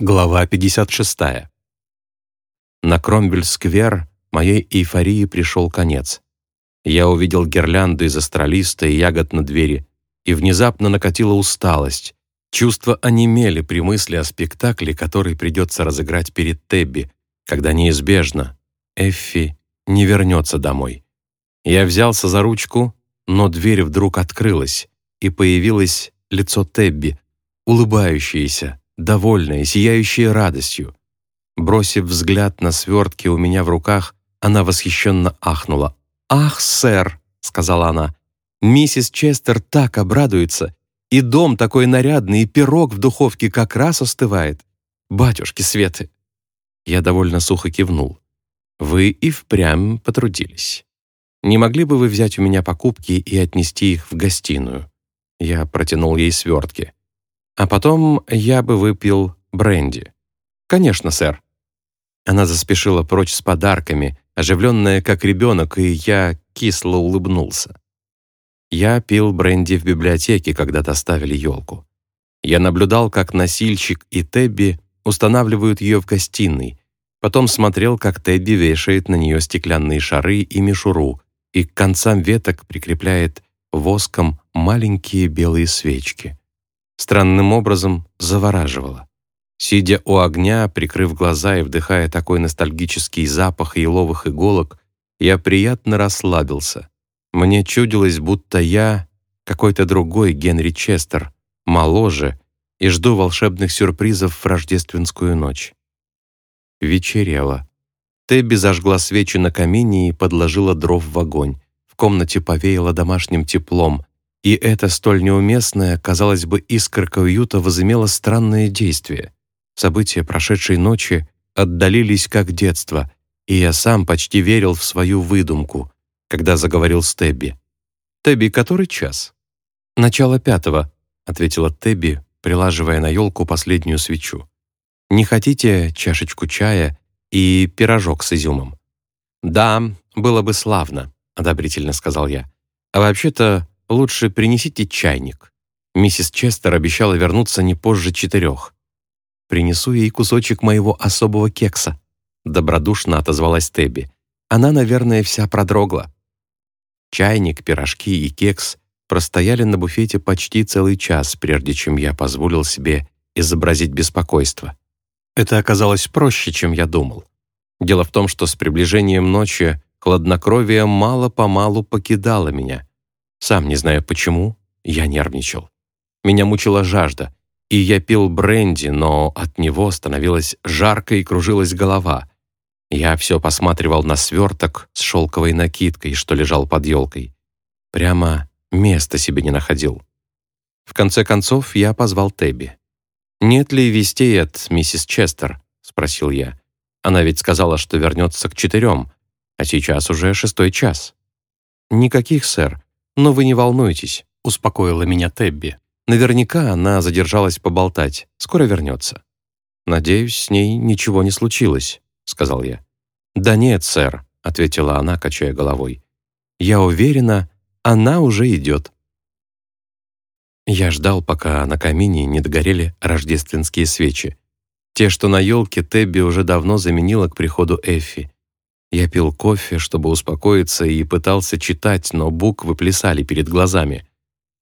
Глава 56. На Кромвель-сквер моей эйфории пришел конец. Я увидел гирлянду из астролиста и ягод на двери, и внезапно накатила усталость. Чувства онемели при мысли о спектакле, который придется разыграть перед Тебби, когда неизбежно Эффи не вернется домой. Я взялся за ручку, но дверь вдруг открылась, и появилось лицо Тебби, улыбающееся, довольная, сияющая радостью. Бросив взгляд на свертки у меня в руках, она восхищенно ахнула. «Ах, сэр!» — сказала она. «Миссис Честер так обрадуется, и дом такой нарядный, и пирог в духовке как раз остывает. Батюшки Светы!» Я довольно сухо кивнул. «Вы и впрямь потрудились. Не могли бы вы взять у меня покупки и отнести их в гостиную?» Я протянул ей свертки. А потом я бы выпил бренди. Конечно, сэр. Она заспешила прочь с подарками, оживленная как ребенок, и я кисло улыбнулся. Я пил бренди в библиотеке, когда доставили елку. Я наблюдал, как носильщик и Тебби устанавливают ее в гостиной, потом смотрел, как Тебби вешает на нее стеклянные шары и мишуру и к концам веток прикрепляет воском маленькие белые свечки странным образом завораживало. Сидя у огня, прикрыв глаза и вдыхая такой ностальгический запах еловых иголок, я приятно расслабился. Мне чудилось, будто я какой-то другой Генри Честер, моложе, и жду волшебных сюрпризов в рождественскую ночь. Вечерело. Тебби зажгла свечи на камине и подложила дров в огонь. В комнате повеяло домашним теплом, и эта столь неуместная, казалось бы, искорка уюта возымела странное действие. События прошедшей ночи отдалились как детство, и я сам почти верил в свою выдумку, когда заговорил с Тебби. «Тебби, который час?» «Начало пятого», — ответила Тебби, прилаживая на елку последнюю свечу. «Не хотите чашечку чая и пирожок с изюмом?» «Да, было бы славно», — одобрительно сказал я. «А вообще-то Лучше принесите чайник. Миссис Честер обещала вернуться не позже четырех. Принесу ей кусочек моего особого кекса. Добродушно отозвалась Тебби. Она, наверное, вся продрогла. Чайник, пирожки и кекс простояли на буфете почти целый час, прежде чем я позволил себе изобразить беспокойство. Это оказалось проще, чем я думал. Дело в том, что с приближением ночи хладнокровие мало-помалу покидало меня. Сам не знаю почему, я нервничал. Меня мучила жажда, и я пил бренди, но от него становилось жарко и кружилась голова. Я все посматривал на сверток с шелковой накидкой, что лежал под елкой. Прямо места себе не находил. В конце концов, я позвал Тебби. «Нет ли вестей от миссис Честер?» — спросил я. «Она ведь сказала, что вернется к четырем, а сейчас уже шестой час». «Никаких, сэр. «Но вы не волнуйтесь», — успокоила меня Тебби. «Наверняка она задержалась поболтать. Скоро вернется». «Надеюсь, с ней ничего не случилось», — сказал я. «Да нет, сэр», — ответила она, качая головой. «Я уверена, она уже идет». Я ждал, пока на камине не догорели рождественские свечи. Те, что на елке, Тебби уже давно заменила к приходу Эффи. Я пил кофе, чтобы успокоиться, и пытался читать, но буквы плясали перед глазами.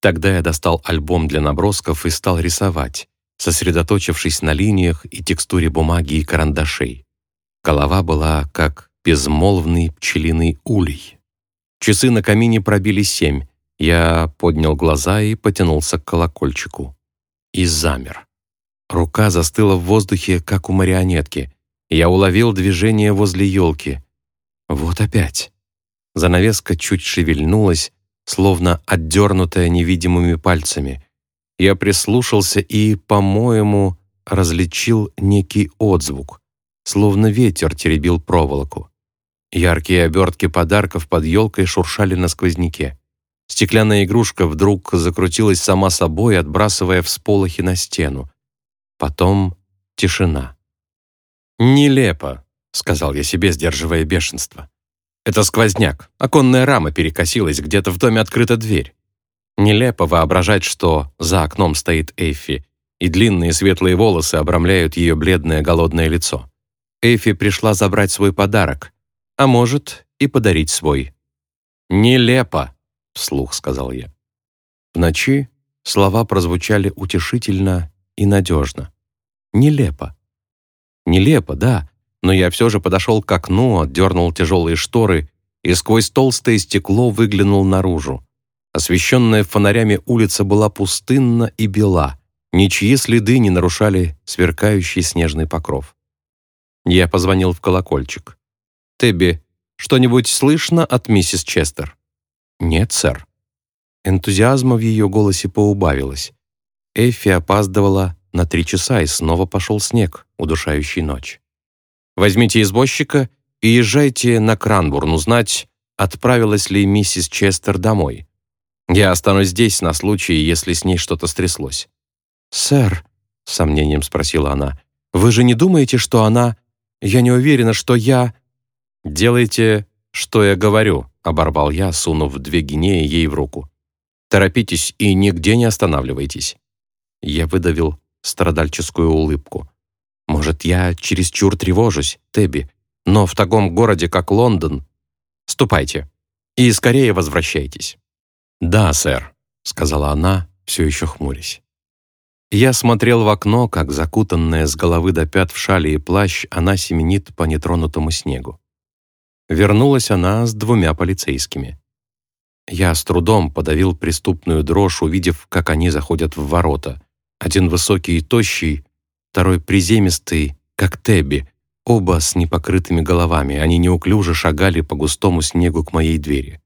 Тогда я достал альбом для набросков и стал рисовать, сосредоточившись на линиях и текстуре бумаги и карандашей. Голова была как безмолвный пчелиный улей. Часы на камине пробили семь. Я поднял глаза и потянулся к колокольчику. И замер. Рука застыла в воздухе, как у марионетки. Я уловил движение возле елки. Вот опять. Занавеска чуть шевельнулась, словно отдернутая невидимыми пальцами. Я прислушался и, по-моему, различил некий отзвук, словно ветер теребил проволоку. Яркие обертки подарков под елкой шуршали на сквозняке. Стеклянная игрушка вдруг закрутилась сама собой, отбрасывая всполохи на стену. Потом тишина. «Нелепо», — сказал я себе, сдерживая бешенство. «Это сквозняк. Оконная рама перекосилась, где-то в доме открыта дверь. Нелепо воображать, что за окном стоит Эйфи, и длинные светлые волосы обрамляют ее бледное голодное лицо. Эфи пришла забрать свой подарок, а может и подарить свой. «Нелепо!» — вслух сказал я. В ночи слова прозвучали утешительно и надежно. «Нелепо». «Нелепо, да, но я все же подошел к окну, отдернул тяжелые шторы и сквозь толстое стекло выглянул наружу. Освещенная фонарями улица была пустынна и бела, ничьи следы не нарушали сверкающий снежный покров. Я позвонил в колокольчик. «Тебби, что-нибудь слышно от миссис Честер?» «Нет, сэр». Энтузиазма в ее голосе поубавилось. Эффи опаздывала на три часа, и снова пошел снег, удушающий ночь. «Возьмите извозчика и езжайте на Кранбурн узнать, отправилась ли миссис Честер домой. Я останусь здесь на случай, если с ней что-то стряслось». «Сэр», — с сомнением спросила она, «вы же не думаете, что она...» «Я не уверена, что я...» «Делайте, что я говорю», — оборвал я, сунув две гинеи ей в руку. «Торопитесь и нигде не останавливайтесь». Я выдавил страдальческую улыбку. «Может, я чересчур тревожусь, Тебби, но в таком городе, как Лондон... Ступайте и скорее возвращайтесь». «Да, сэр», — сказала она, все еще хмурясь. Я смотрел в окно, как закутанная с головы до пят в шали и плащ, она семенит по нетронутому снегу. Вернулась она с двумя полицейскими. Я с трудом подавил преступную дрожь, увидев, как они заходят в ворота. Один высокий и тощий, второй приземистый, как Тебби, оба с непокрытыми головами. Они неуклюже шагали по густому снегу к моей двери.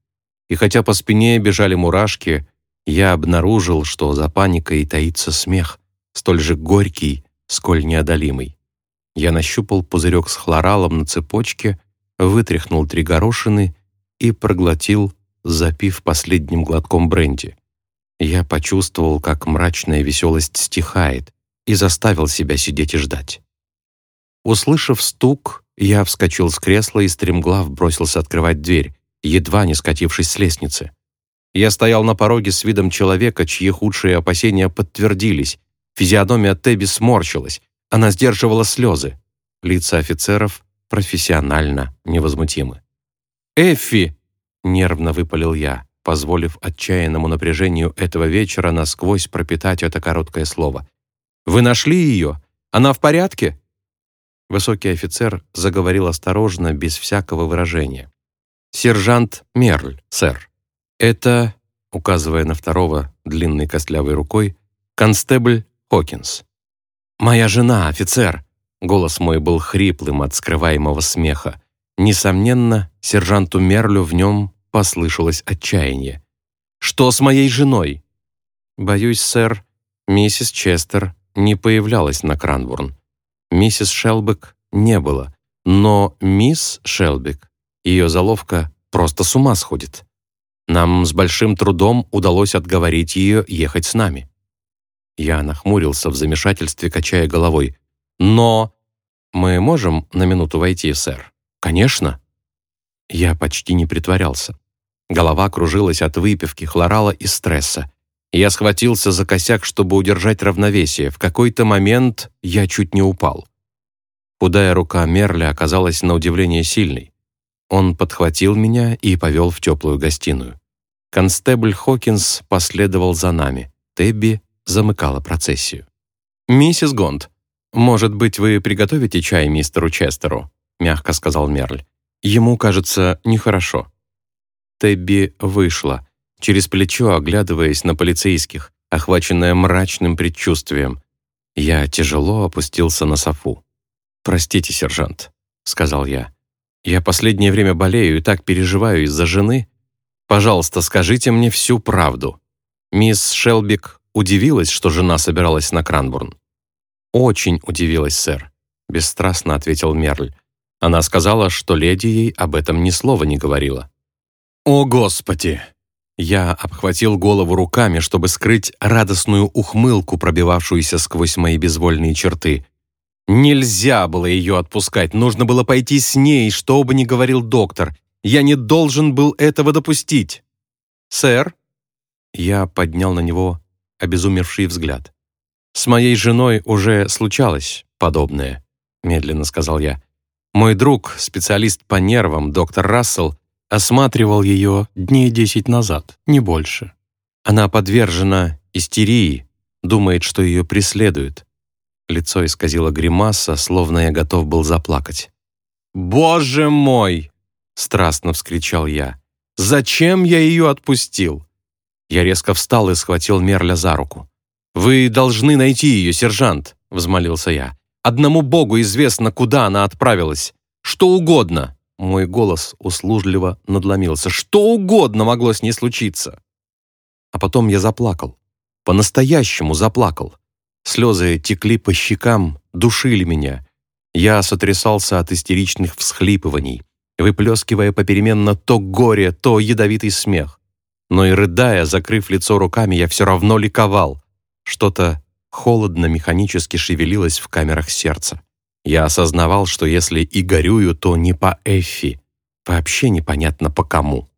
И хотя по спине бежали мурашки, я обнаружил, что за паникой таится смех, столь же горький, сколь неодолимый. Я нащупал пузырек с хлоралом на цепочке, вытряхнул три горошины и проглотил, запив последним глотком бренди. Я почувствовал, как мрачная веселость стихает, и заставил себя сидеть и ждать. Услышав стук, я вскочил с кресла и стремглав бросился открывать дверь, едва не скатившись с лестницы. Я стоял на пороге с видом человека, чьи худшие опасения подтвердились. Физиономия Тебби сморщилась, она сдерживала слезы. Лица офицеров профессионально невозмутимы. «Эффи!» — нервно выпалил я, позволив отчаянному напряжению этого вечера насквозь пропитать это короткое слово. «Вы нашли ее? Она в порядке?» Высокий офицер заговорил осторожно, без всякого выражения. «Сержант Мерль, сэр. Это, указывая на второго длинной костлявой рукой, констебль Хокинс. Моя жена, офицер!» Голос мой был хриплым от скрываемого смеха. Несомненно, сержанту Мерлю в нем послышалось отчаяние. «Что с моей женой?» «Боюсь, сэр, миссис Честер не появлялась на Кранбурн. Миссис Шелбек не было, но мисс Шелбек, ее заловка, просто с ума сходит. Нам с большим трудом удалось отговорить ее ехать с нами». Я нахмурился в замешательстве, качая головой. Но мы можем на минуту войти, сэр? Конечно. Я почти не притворялся. Голова кружилась от выпивки, хлорала и стресса. Я схватился за косяк, чтобы удержать равновесие. В какой-то момент я чуть не упал. Худая рука Мерля оказалась на удивление сильной. Он подхватил меня и повел в теплую гостиную. Констебль Хокинс последовал за нами. Тебби замыкала процессию. «Миссис Гонд, «Может быть, вы приготовите чай мистеру Честеру?» — мягко сказал Мерль. «Ему, кажется, нехорошо». Тебби вышла, через плечо оглядываясь на полицейских, охваченная мрачным предчувствием. Я тяжело опустился на софу. «Простите, сержант», — сказал я. «Я последнее время болею и так переживаю из-за жены. Пожалуйста, скажите мне всю правду». Мисс Шелбик удивилась, что жена собиралась на Кранбурн. «Очень удивилась, сэр», — бесстрастно ответил Мерль. Она сказала, что леди ей об этом ни слова не говорила. «О, Господи!» Я обхватил голову руками, чтобы скрыть радостную ухмылку, пробивавшуюся сквозь мои безвольные черты. Нельзя было ее отпускать, нужно было пойти с ней, что бы ни говорил доктор. Я не должен был этого допустить. «Сэр?» Я поднял на него обезумевший взгляд. С моей женой уже случалось подобное, медленно сказал я. Мой друг, специалист по нервам, доктор Рассел, осматривал ее дней десять назад, не больше. Она подвержена истерии, думает, что ее преследуют. Лицо исказило гримаса, словно я готов был заплакать. «Боже мой!» — страстно вскричал я. «Зачем я ее отпустил?» Я резко встал и схватил Мерля за руку. «Вы должны найти ее, сержант», — взмолился я. «Одному Богу известно, куда она отправилась. Что угодно!» Мой голос услужливо надломился. «Что угодно могло с ней случиться!» А потом я заплакал. По-настоящему заплакал. Слезы текли по щекам, душили меня. Я сотрясался от истеричных всхлипываний, выплескивая попеременно то горе, то ядовитый смех. Но и рыдая, закрыв лицо руками, я все равно ликовал. Что-то холодно-механически шевелилось в камерах сердца. Я осознавал, что если и горюю, то не по Эффи, вообще непонятно по кому.